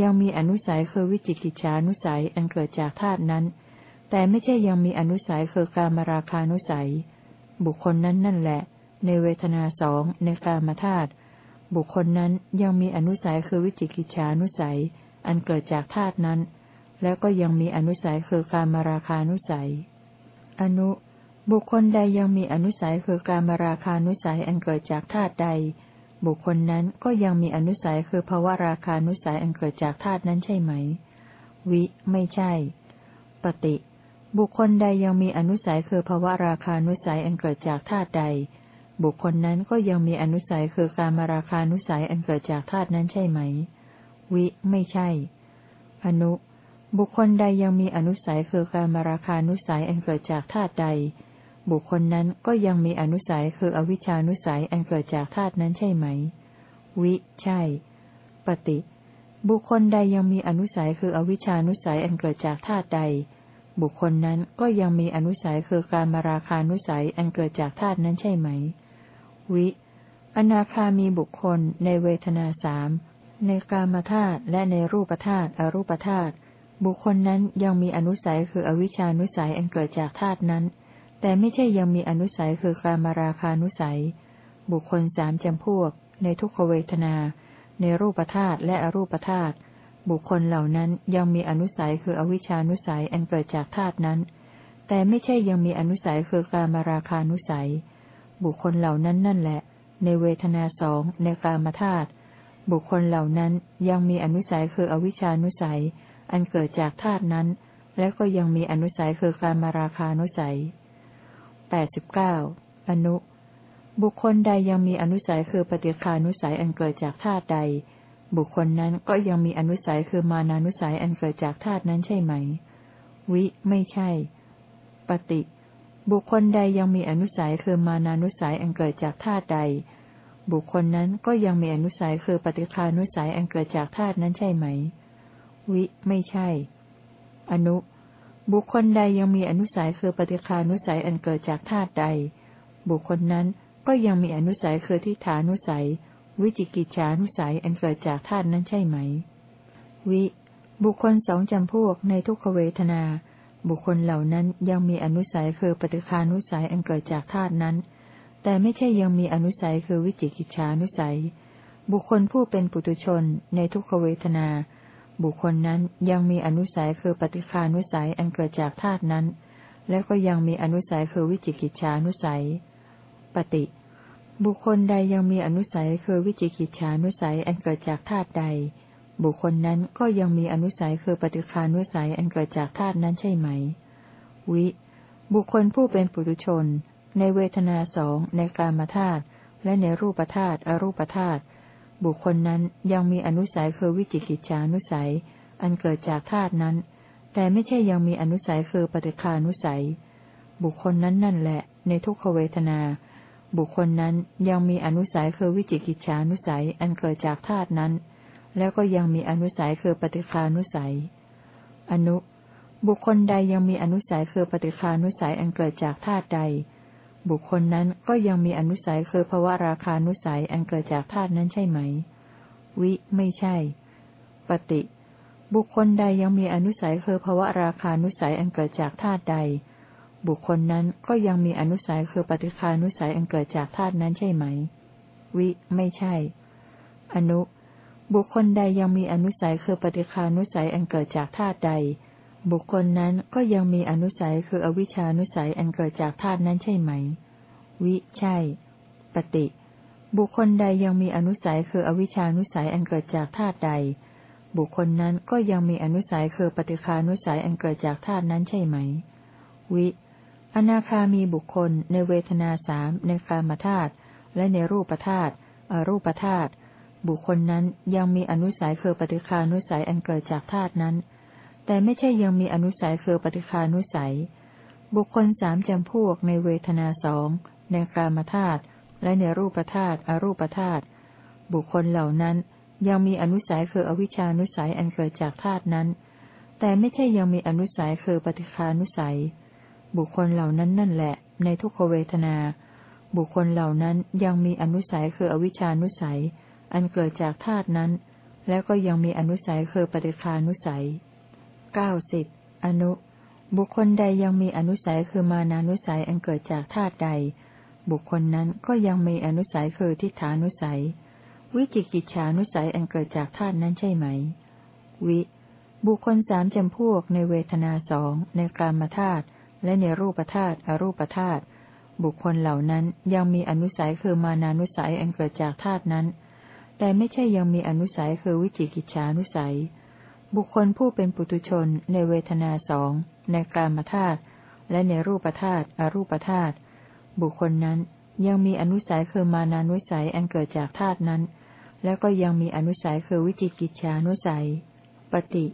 ยังมีอนุสัยคือวิจิกิจฉานุสัยอันเกิดจากธาตุนั้น แต่ไม่ใช่ยังมีอนุสัยคือการมาราคานุสัย บุคคลนั้นนั่นแหละ ในเวทนาสองในกามธาตุบุคคลนั้นยังมีอนุสัยคือวิจิกิจฉานุสัย อันเกิดจากธาตุนั้น แล้วก็ยังมีอนุสัยคือการมาราคานุสัย อนุ บุคคลใดยังมีอนุสัยคือการมาราคานุสัยอันเกิดจากธาตุใด บุคคลนั้นก็ยังมีอนุสัยคือภาวราคานุสัยอันเกิดจากธาตุนั้นใช่ไหม วิ ไม่ใช่ ปฏิ บุคคลใดยังมีอนุสัยคือภาวราคานุสัยอันเกิดจากธาตุใด บุคคลนั้นก็ยังมีอนุสัยคือการมาราคานุสัยอันเกิดจากธาตุนั้นใช่ไหม วิ ไม่ใช่ อนุ บุคคลใดยังมีอนุสัยคือการมาราคานุสัยอันเกิดจากธาตุใด บุคคลนั้นก็ยังมีอนุสัยคืออวิชานุสัยอันเกิดจากธาตุนั้นใช่ไหม วิ ใช่ ปฏิ บุคคลใดยังมีอนุสัยคืออวิชานุสัยอันเกิดจากธาตุใด บุคคลนั้นก็ยังมีอนุสัยคือการมาราคานุสัยอันเกิดจากธาตุนั้นใช่ไหม วิ อนาคามีบุคคลในเวทนาสามในกามธาตุและในรูปธาตุอรูปธาตุบุคคลนั้นยังมีอนุสัยคืออวิชานุสัยอันเกิดจากธาตุนั้น แต่ไม่ใช่ยังมีอนุสัยคือการมาราคานุสัย บุคคลสามจำพวก ในทุกขเวทนา ในรูปธาตุและอรูปธาตุบุคคลเหล่านั้นยังมีอนุสัยคืออวิชานุสัยอันเกิดจากธาตุนั้น แต่ไม่ใช่ยังมีอนุสัยคือการมาราคานุสัย บุคคลเหล่านั้นนั่นแหละ ในเวทนาสองในกามธาตุบุคคลเหล่านั้นยังมีอนุสัยคืออวิชานุสัย อันเกิดจากธาตุนั้น และก็ยังมีอนุสัยคือการมาราคานุสัย แปดสิบเก้าอนุ บุคคลใดยังมีอนุสัยคือปฏิคานุสัยอันเกิดจากธาตุใด บุคคลนั้นก็ยังมีอนุสัยคือมานานุสัยอันเกิดจากธาตุนั้นใช่ไหม วิ ไม่ใช่ ปฏิ บุคคลใดยังมีอนุสัยคือมานานุสัยอันเกิดจากธาตุใด บุคคลนั้นก็ยังมีอนุสัยคือปฏิคานุสัยอันเกิดจากธาตุนั้นใช่ไหม วิ ไม่ใช่ อนุ บุคคลใดยังมีอนุสัยคือปฏิคานุสัยอันเกิดจากธาตุใด บุคคลนั้นก็ยังมีอนุสัยคือทิฏฐานุสัย วิจิกิจฉานุสัยอันเกิดจากธาตุนั้นใช่ไหม วิ บุคคลสองจำพวกในทุกขเวทนา บุคคลเหล่านั้นยังมีอนุสัยคือปฏิคานุสัยอันเกิดจากธาตุนั้น แต่ไม่ใช่ยังมีอนุสัยคือวิจิกิจฉานุสัย บุคคลผู้เป็นปุถุชนในทุกขเวทนา บุคคลนั้นยังมีอนุสัยคือปฏิคานุสัยอันเกิดจากธาตุนั้น และก็ยังมีอนุสัยคือวิจิกิจฉานุสัย ปฏิ บุคคลใดยังมีอนุสัยคือวิจิกิจฉานุสัยอันเกิดจากธาตุใด บุคคลนั้นก็ยังมีอนุสัยคือปฏิคานุสัยอันเกิดจากธาตุนั้นใช่ไหม วิ บุคคลผู้เป็นปุถุชน ในเวทนาสองในกามธาตุและในรูปธาตุอรูปธาตุ บุคคลนั้นยังมีอนุสัยคือวิจิกิจฉานุสัย อันเกิดจากธาตุนั้น แต่ไม่ใช่ยังมีอนุสัยคือปฏิคานุสัย บุคคลนั้นนั่นแหละ ในทุกขเวทนา บุคคลนั้นยังมีอนุสัยคือวิจิกิจฉานุสัย อันเกิดจากธาตุนั้น แล้วก็ยังมีอนุสัยคือปฏิคานุสัย อนุ บุคคลใดยังมีอนุสัยคือปฏิคานุสัยอันเกิดจากธาตุใด บุคคลนั้นก็ยังมีอนุสัยคือภวราคานุสัยอันเกิดจากธาตุนั้นใช่ไหม วิไม่ใช่ ปฏิ บุคคลใดยังมีอนุสัยคือภวราคานุสัยอันเกิดจากธาตุใด บุคคลนั้นก็ยังมีอนุสัยคือปฏิคานุสัยอันเกิดจากธาตุนั้นใช่ไหม วิไม่ใช่ อนุ บุคคลใดยังมีอนุสัยคือปฏิคานุสัยอันเกิดจากธาตุใด บุคคลนั้นก็ยังมีอนุสัยคืออวิชานุสัยอันเกิดจากธาตุนั้นใช่ไหม วิ ใช่ ปฏิ บุคคลใดยังมีอนุสัยคืออวิชานุสัยอันเกิดจากธาตุใด บุคคลนั้นก็ยังมีอนุสัยคือปฏิคานุสัยอันเกิดจากธาตุนั้นใช่ไหม วิ อนาคามีบุคคลในเวทนาสามในกามธาตุและในรูปธาตุอรูปธาตุบุคคลนั้นยังมีอนุสัยคือปฏิคานุสัยอันเกิดจากธาตุนั้น แต่ไม่ใช่ยังมีอนุสัยคือปฏิคานุสัย บุคคลสามจำพวกในเวทนาสองในกามธาตุและในรูปธาตุอรูปธาตุบุคคลเหล่านั้นยังมีอนุสัยคืออวิชานุสัยอันเกิดจากธาตุนั้น แต่ไม่ใช่ยังมีอนุสัยคือปฏิคานุสัย บุคคลเหล่านั้นนั่นแหละ ในทุกขเวทนา บุคคลเหล่านั้นยังมีอนุสัยคืออวิชานุสัย อันเกิดจากธาตุนั้น แล้วก็ยังมีอนุสัยคือปฏิคานุสัย เก้าสิบอนุ บุคคลใดยังมีอนุสัยคือมานานุสัยอันเกิดจากธาตุใด บุคคลนั้นก็ยังมีอนุสัยคือทิฏฐานุสัย วิจิกิจฉานุสัยอันเกิดจากธาตุนั้นใช่ไหม วิ บุคคลสามจำพวกในเวทนาสองในกามธาตุและในรูปธาตุอรูปธาตุบุคคลเหล่านั้นยังมีอนุสัยคือมานานุสัยอันเกิดจากธาตุนั้น แต่ไม่ใช่ยังมีอนุสัยคือวิจิกิจฉานุสัย บุคคลผู้เป็นปุถุชนในเวทนาสองในกามธาตุและในรูปธาตุอรูปธาตุบุคคลนั้นยังมีอนุสัยคือมานานุสัยอันเกิดจากธาตุนั้น แล้วก็ยังมีอนุสัยคือวิจิกิจฉานุสัย ปฏิ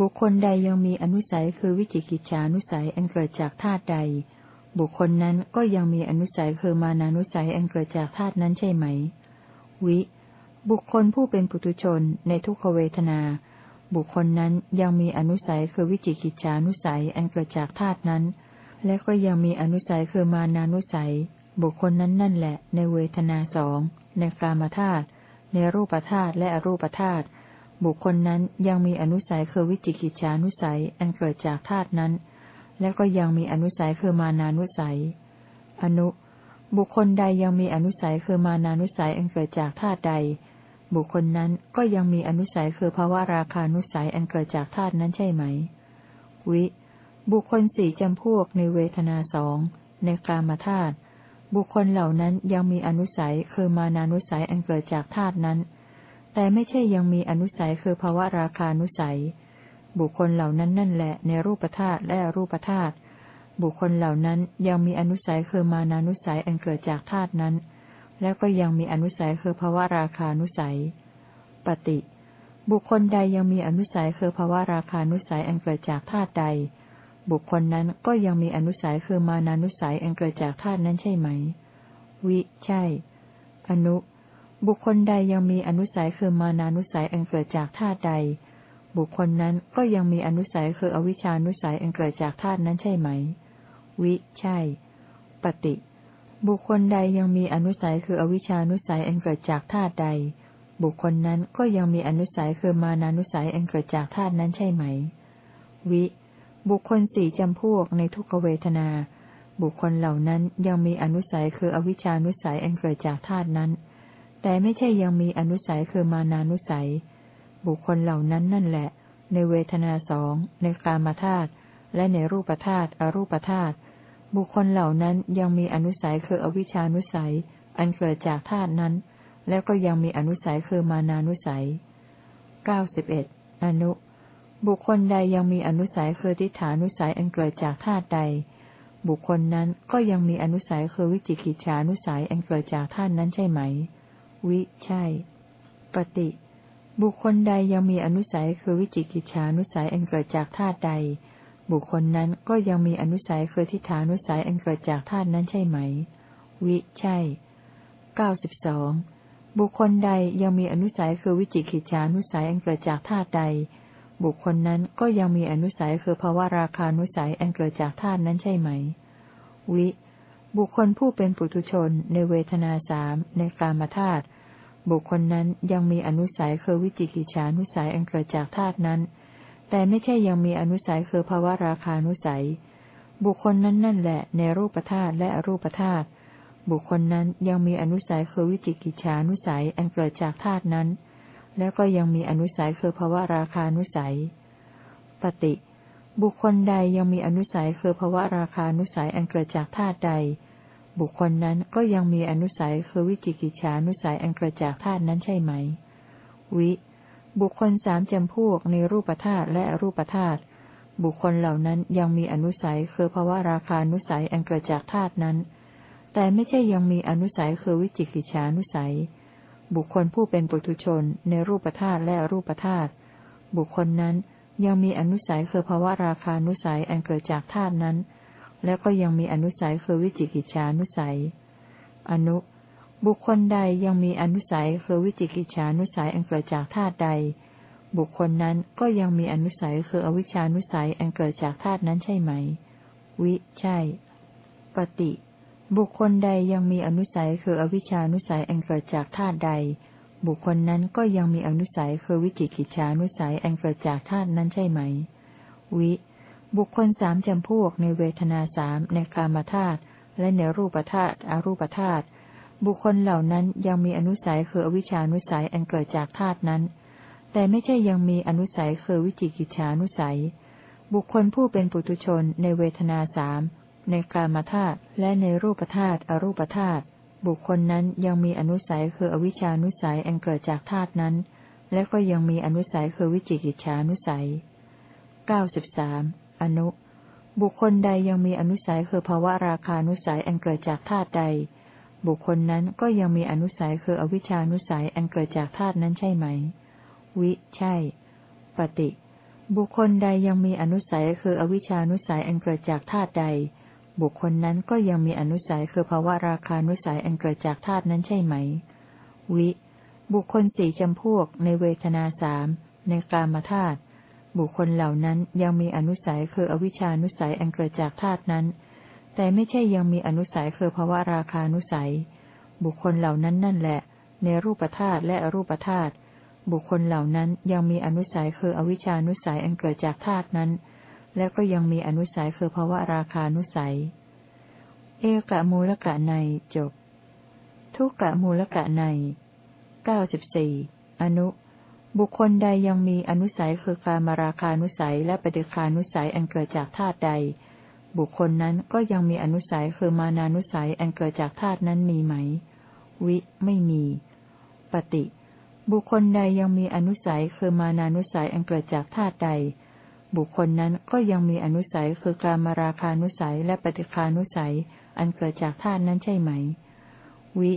บุคคลใดยังมีอนุสัยคือวิจิกิจฉานุสัยอันเกิดจากธาตุใด บุคคลนั้นก็ยังมีอนุสัยคือมานานุสัยอันเกิดจากธาตุนั้นใช่ไหม วิ บุคคลผู้เป็นปุถุชนในทุกขเวทนา บุคคลนั้นยังมีอนุสัยคือวิจิกิจฉานุสัยอันเกิดจากธาตุนั้น และก็ยังมีอนุสัยคือมานานุสัย บุคคลนั้นนั่นแหละ ในเวทนาสองในกามธาตุในรูปธาตุและอรูปธาตุบุคคลนั้นยังมีอนุสัยคือวิจิกิจฉานุสัยอันเกิดจากธาตุนั้น และก็ยังมีอนุสัยคือมานานุสัย อนุ บุคคลใดยังมีอนุสัยคือมานานุสัยอันเกิดจากธาตุใด บุคคลนั้นก็ยังมีอนุสัยคือภาวะราคานุสัยอันเกิดจากธาตุนั้นใช่ไหม วิ บุคคลสี่จำพวกในเวทนาสองในกามธาตุบุคคลเหล่านั้นยังมีอนุสัยคือมานานุสัยอันเกิดจากธาตุนั้น แต่ไม่ใช่ยังมีอนุสัยคือภาวะราคานุสัย บุคคลเหล่านั้นนั่นแหละในรูปธาตุและรูปธาตุบุคคลเหล่านั้นยังมีอนุสัยคือมานานุสัยอันเกิดจากธาตุนั้น แล้วก็ยังมีอนุสัยคือภาวะราคานุสัย ปฏิ บุคคลใดยังมีอนุสัยคือภาวะราคานุสัยอันเกิดจากธาตุใด บุคคลนั้นก็ยังมีอนุสัยคือมานานุสัยอันเกิดจากธาตุนั้นใช่ไหม วิ ใช่ อนุ บุคคลใดยังมีอนุสัยคือมานานุสัยอันเกิดจากธาตุใด บุคคลนั้นก็ยังมีอนุสัยคืออวิชานุสัยอันเกิดจากธาตุนั้นใช่ไหม วิ ใช่ ปฏิ บุคคลใดยังมีอนุสัยคืออวิชานุสัยอันเกิดจากธาตุใด บุคคลนั้นก็ยังมีอนุสัยคือมานานุสัยอันเกิดจากธาตุนั้นใช่ไหม วิ บุคคลสี่จำพวกในทุกขเวทนา บุคคลเหล่านั้นยังมีอนุสัยคืออวิชานุสัยอันเกิดจากธาตุนั้น แต่ไม่ใช่ยังมีอนุสัยคือมานานุสัย บุคคลเหล่านั้นนั่นแหละ ในเวทนาสองในกามธาตุและในรูปธาตุอรูปธาตุ บุคคลเหล่านั้นยังมีอนุสัยคืออวิชานุสัย อันเกิดจากธาตุนั้น แล้วก็ยังมีอนุสัยคือมานานุสัยเก้าสิบเอ็ดอนุ บุคคลใดยังมีอนุสัยคือทิฏฐานุสัยอันเกิดจากธาตุใด บุคคลนั้นก็ยังมีอนุสัยคือวิจิกิจฉานุสัยอันเกิดจากธาตุนั้นใช่ไหม วิใช่ ปฏิ บุคคลใดยังมีอนุสัยคือวิจิกิจฉานุสัยอันเกิดจากธาตุใด บุคคลนั้นก็ยังมีอนุสัยคือทิฏฐานุสัยอันเกิดจากธาตุนั้นใช่ไหม วิ ใช่เก้าสิบสองบุคคลใดยังมีอนุสัยคือวิจิกิจฉานุสัยอันเกิดจากธาตุใด บุคคลนั้นก็ยังมีอนุสัยคือภาวะราคานุสัยอันเกิดจากธาตุนั้นใช่ไหม วิ บุคคลผู้เป็นปุถุชนในเวทนาสามในกามธาตุบุคคลนั้นยังมีอนุสัยคือวิจิกิจฉานุสัยอันเกิดจากธาตุนั้น แต่ไม่ใช่ยังมีอนุสัยคือภาวะราคานุสัย บุคคลนั้นนั่นแหละในรูปธาตุและอรูปธาตุบุคคลนั้นยังมีอนุสัยคือวิจิกิจฉานุสัยอันเกิดจากธาตุนั้น แล้วก็ยังมีอนุสัยคือภาวะราคานุสัย ปฏิ บุคคลใดยังมีอนุสัยคือภาวะราคานุสัยอันเกิดจากธาตุใด บุคคลนั้นก็ยังมีอนุสัยคือวิจิกิจฉานุสัยอันเกิดจากธาตุนั้นใช่ไหม วิ บุคคลสามจำพวกในรูปธาตุและรูปธาตุบุคคลเหล่านั้นยังมีอนุสัยคือภาวะราคานุสัยอันเกิดจากธาตุนั้น แต่ไม่ใช่ยังมีอนุสัยคือวิจิกิจฉานุสัย บุคคลผู้เป็นปุถุชนในรูปธาตุและรูปธาตุบุคคลนั้นยังมีอนุสัยคือภาวะราคานุสัยอันเกิดจากธาตุนั้น แล้วก็ยังมีอนุสัยคือวิจิกิจฉานุสัย อนุ บุคคลใดยังมีอนุสัยคือวิจิกิจฉานุสัยอันเกิดจากธาตุใด บุคคลนั้นก็ยังมีอนุสัยคืออวิชานุสัยอันเกิดจากธาตุนั้นใช่ไหม วิ ใช่ ปฏิ บุคคลใดยังมีอนุสัยคืออวิชานุสัยอันเกิดจากธาตุใด บุคคลนั้นก็ยังมีอนุสัยคือวิจิกิจฉานุสัยอันเกิดจากธาตุนั้นใช่ไหม วิ บุคคลสามจำพวกในเวทนาสามในกามธาตุและในรูปธาตุอรูปธาตุ บุคคลเหล่านั้นยังมีอนุสัยคืออวิชานุสัยอันเกิดจากธาตุนั้น แต่ไม่ใช่ยังมีอนุสัยคือวิจิกิจฉานุสัย บุคคลผู้เป็นปุถุชนในเวทนาสามในกามธาตุและในรูปธาตุอรูปธาตุบุคคลนั้นยังมีอนุสัยคืออวิชานุสัยอันเกิดจากธาตุนั้น และก็ยังมีอนุสัยคือวิจิกิจฉานุสัยเก้าสิบสามอนุ บุคคลใดยังมีอนุสัยคือภาวะราคานุสัยอันเกิดจากธาตุใด บุคคลนั้นก็ยังมีอนุสัยคืออวิชานุสัยอันเกิดจากธาตุนั้นใช่ไหม วิ ใช่ ปฏิ บุคคลใดยังมีอนุสัยคืออวิชานุสัยอันเกิดจากธาตุใด บุคคลนั้นก็ยังมีอนุสัยคือภาวะราคานุสัยอันเกิดจากธาตุนั้นใช่ไหม วิ บุคคลสี่จำพวกในเวทนาสามในกามธาตุบุคคลเหล่านั้นยังมีอนุสัยคืออวิชานุสัยอันเกิดจากธาตุนั้น แต่ไม่ใช่ยังมีอนุสัยคือภาวะราคานุสัย บุคคลเหล่านั้นนั่นแหละ ในรูปธาตุและอรูปธาตุบุคคลเหล่านั้นยังมีอนุสัยคืออวิชานุสัยอันเกิดจากธาตุนั้น และก็ยังมีอนุสัยคือภาวะราคานุสัย เอกะมูลกะในจบ ทุกกะมูลกะในเก้าสิบสี่อนุ บุคคลใดยังมีอนุสัยคือการมาราคานุสัยและปฏิคานุสัยอันเกิดจากธาตุใด บุคคลนั้นก็ยังมีอนุสัยคือมานานุสัยอันเกิดจากธาตุนั้นมีไหม วิ ไม่มี ปฏิ บุคคลใดยังมีอนุสัยคือมานานุสัยอันเกิดจากธาตุใด บุคคลนั้นก็ยังมีอนุสัยคือการมาราคานุสัยและปฏิคานุสัย อันเกิดจากธาตุนั้นใช่ไหม วิ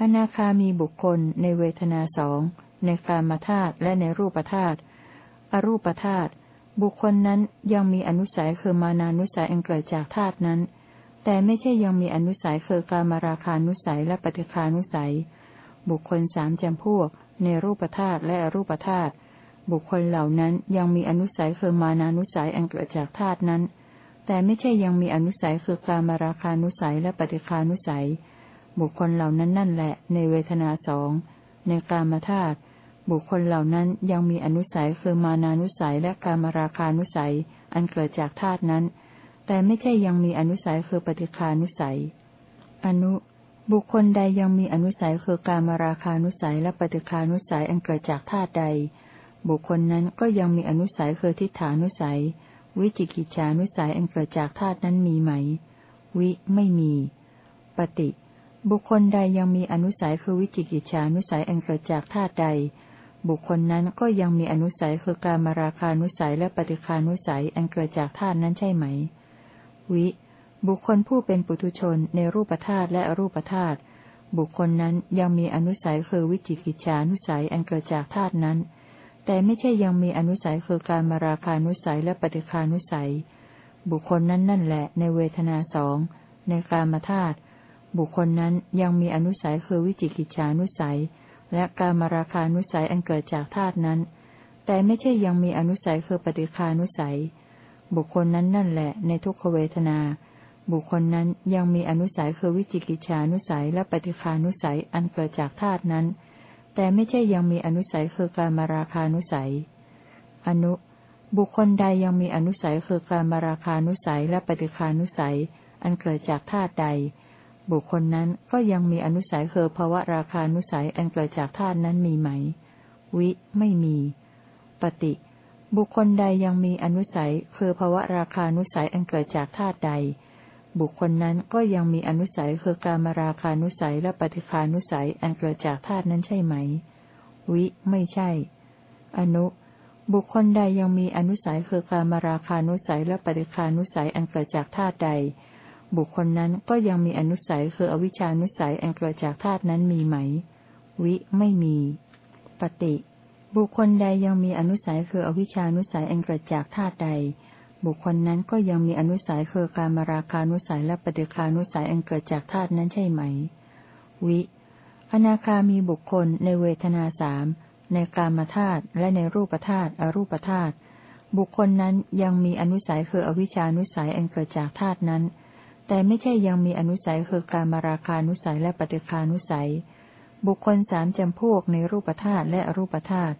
อนาคามีบุคคลในเวทนาสองในกามธาตุและในรูปธาตุอรูปธาตุ บุคคลนั้นยังมีอนุสัยคือมานานุสัยอันเกิดจากธาตุนั้น แต่ไม่ใช่ยังมีอนุสัยคือการมาราคานุสัยและปฏิคานุสัย บุคคลสามจำพวก ในรูปธาตุและอรูปธาตุบุคคลเหล่านั้นยังมีอนุสัยคือมานานุสัยอันเกิดจากธาตุนั้น แต่ไม่ใช่ยังมีอนุสัยคือการมาราคานุสัยและปฏิคานุสัย บุคคลเหล่านั้นนั่นแหละ ในเวทนาสองในกามธาตุ บุคคลเหล่านั้นยังมีอนุสัยคือมานานุสัยและการมาราคานุสัย อันเกิดจากธาตุนั้น แต่ไม่ใช่ยังมีอนุสัยคือปฏิคานุสัย อนุ บุคคลใดยังมีอนุสัยคือการมาราคานุสัยและปฏิคานุสัยอันเกิดจากธาตุใด บุคคลนั้นก็ยังมีอนุสัยคือทิฏฐานุสัย วิจิกิจฉานุสัยอันเกิดจากธาตุนั้นมีไหม วิไม่มี ปฏิ บุคคลใดยังมีอนุสัยคือวิจิกิจฉานุสัยอันเกิดจากธาตุใด บุคคลนั้นก็ยังมีอนุสัยคือการมาราคานุสัยและปฏิคานุสัยอันเกิดจากธาตุนั้นใช่ไหม วิ บุคคลผู้เป็นปุถุชนในรูปธาตุและอรูปธาตุบุคคลนั้นยังมีอนุสัยคือวิจิกิจฉานุสัยอันเกิดจากธาตุนั้น แต่ไม่ใช่ยังมีอนุสัยคือการมาราคานุสัยและปฏิคานุสัย บุคคลนั้นนั่นแหละในเวทนาสองในกามธาตุบุคคลนั้นยังมีอนุสัยคือวิจิกิจฉานุสัย และการมาราคานุสัยอันเกิดจากธาตุนั้น แต่ไม่ใช่ยังมีอนุสัยคือปฏิคานุสัย บุคคลนั้นนั่นแหละในทุกขเวทนา บุคคลนั้นยังมีอนุสัยคือวิจิกิจฉานุสัยและปฏิคานุสัยอันเกิดจากธาตุนั้น แต่ไม่ใช่ยังมีอนุสัยคือการมาราคานุสัย อนุ บุคคลใดยังมีอนุสัยคือการมาราคานุสัยและปฏิคานุสัย อันเกิดจากธาตุใด บุคคลนั้นก็ยังมีอนุสัยคือภาวะราคานุสัยอันเกิดจากธาตุนั้นมีไหม วิ ไม่มี ปฏิ บุคคลใดยังมีอนุสัยคือภาวะราคานุสัยอันเกิดจากธาตุใด บุคคลนั้นก็ยังมีอนุสัยคือการมาราคานุสัยและปฏิคานุสัยอันเกิดจากธาตุนั้นใช่ไหม วิ ไม่ใช่ อนุ บุคคลใดยังมีอนุสัยคือการมาราคานุสัยและปฏิคานุสัยอันเกิดจากธาตุใด บุคคลนั้นก็ยังมีอนุสัยคืออวิชานุสัยอันเกิดจากธาตุนั้นมีไหม วิไม่มี ปฏิ บุคคลใดยังมีอนุสัยคืออวิชานุสัยอันเกิดจากธาตุใด บุคคลนั้นก็ยังมีอนุสัยคือการมราคานุสัยและปฏิคานุสัยอันเกิดจากธาตุนั้นใช่ไหม วิ อนาคามีบุคคลในเวทนาสามในกามธาตุและในรูปธาตุอรูปธาตุบุคคลนั้นยังมีอนุสัยคืออวิชานุสัยอันเกิดจากธาตุนั้น แต่ไม่ใช่ยังมีอนุสัยคือการมาราคานุสัยและปฏิคานุสัย บุคคลสามจำพวกในรูปธาตุและอรูปธาตุ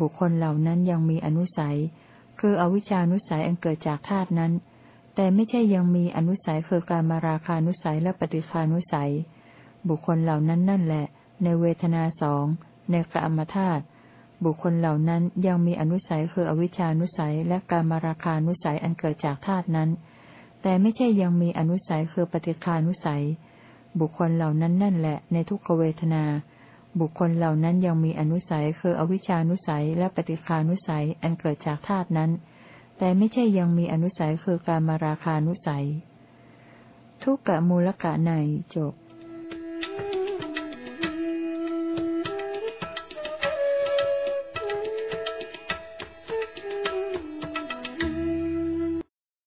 บุคคลเหล่านั้นยังมีอนุสัย คืออวิชานุสัยอันเกิดจากธาตุนั้น แต่ไม่ใช่ยังมีอนุสัยคือการมาราคานุสัยและปฏิคานุสัย บุคคลเหล่านั้นนั่นแหละ ในเวทนาสองในกามธาตุบุคคลเหล่านั้นยังมีอนุสัยคืออวิชานุสัยและการมาราคานุสัยอันเกิดจากธาตุนั้น แต่ไม่ใช่ยังมีอนุสัยคือปฏิคานุสัย บุคคลเหล่านั้นนั่นแหละ ในทุกขเวทนา บุคคลเหล่านั้นยังมีอนุสัยคืออวิชานุสัยและปฏิคานุสัยอันเกิดจากธาตุนั้น แต่ไม่ใช่ยังมีอนุสัยคือการมาราคานุสัย ทุกกะมูลกะในจบ